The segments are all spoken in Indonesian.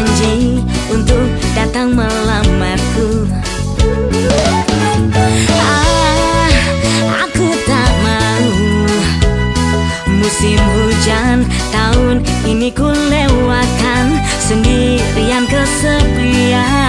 janji untuk datang melamarku. Ah, aku tak mau. Musim hujan tahun ini ku lewatkan Sendirian kesepian.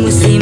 We see.